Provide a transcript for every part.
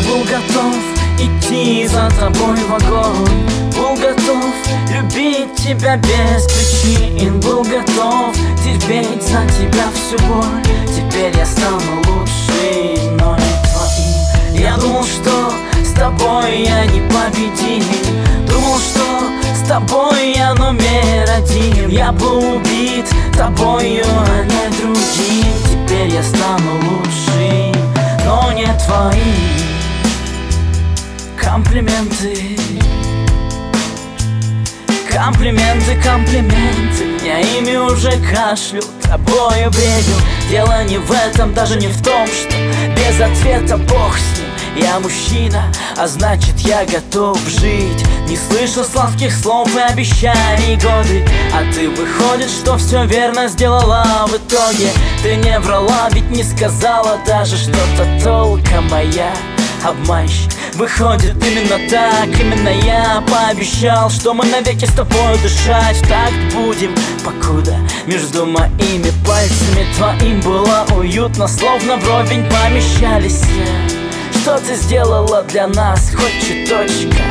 был готов идти за тобой в огонь. Был готов любить тебя без причин. Был готов терпеть за тебя всю боль. Теперь я стану лучше, но не твоим. Я думал, что с тобой я не победим Думал, что с тобой я номер один. Я был убит тобою, а не другим Комплименты. Комплименты, комплименты. Я ими уже кашлю, тобою бредил Дело не в этом, даже не в том, что Без ответа бог с ним. Я мужчина, а значит я готов жить. Не слышу сладких слов и обещаний годы. А ты выходит, что все верно сделала в итоге. Ты не врала, ведь не сказала даже что-то толка моя обманщик. Выходит именно так, именно я пообещал Что мы навеки с тобой дышать так будем. Покуда между моими пальцами твоим было уютно Словно вровень помещались. Что ты сделала для нас, хоть чуточка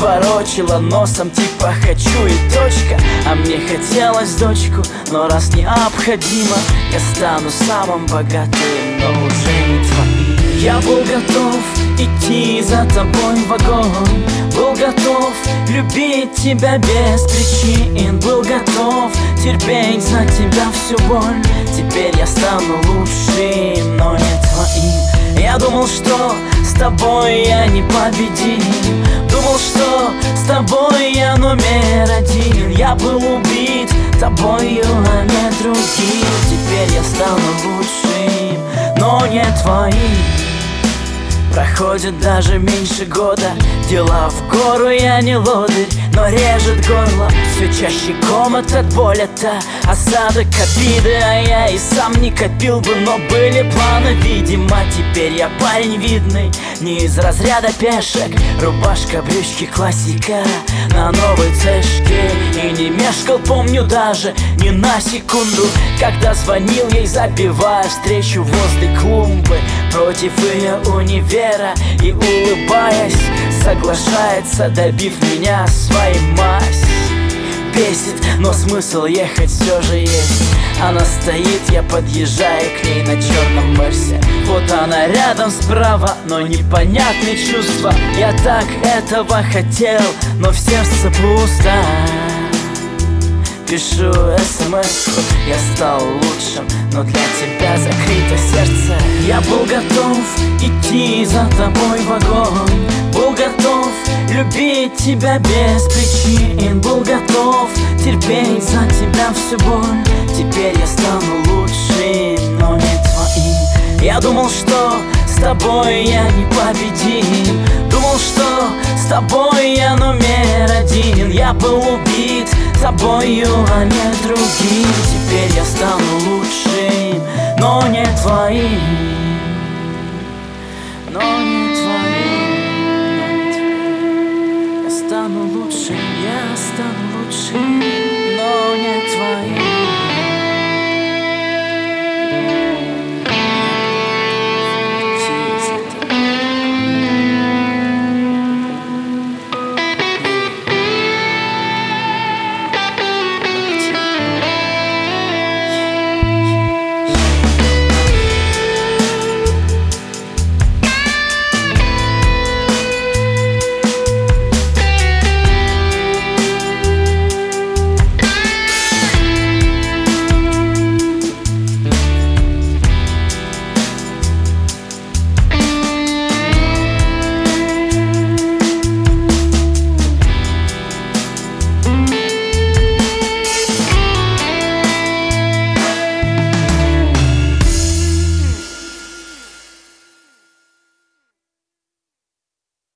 Ворочила носом, типа хочу и точка А мне хотелось дочку, но раз необходимо Я стану самым богатым, но уже не твоим Я был готов идти за тобой в огонь Был готов любить тебя без причин. Был готов терпеть за тебя всю боль. Теперь я стану лучшим, но не твоим. Я думал, что с тобой я не победим Думал, что с тобой я номер один. Я был убит тобою, а не другим. Теперь я стану лучшим, но не твоим Проходит даже меньше года. Дела в гору, я не лодырь Но режет горло. Все чаще комат от боли это Осадок обиды. А я и сам не копил бы Но были планы, видимо Теперь я парень видный. Не из разряда пешек. Рубашка, брючки, классика. На И не мешкал, помню даже Ни на секунду Когда звонил ей, забивая встречу возле клумбы. Против ее универа И улыбаясь Соглашается, добив меня своей мазь. Бесит, но смысл ехать все же есть. Она стоит, я подъезжаю к ней на черном Мерсе. Вот она рядом справа, но непонятные чувства. Я так этого хотел, но в сердце пусто Пишу смс. Я стал лучшим Но для тебя закрыто сердце. Я был готов идти за тобой в огонь. Был готов любить тебя без причин. Был готов терпеть за тебя всю боль. Теперь я стану лучшим, но не твоим. Я думал, что с тобой я не победим Думал, что с тобой я номер один. Я был убит тобою, а не другим. Теперь я стану твоим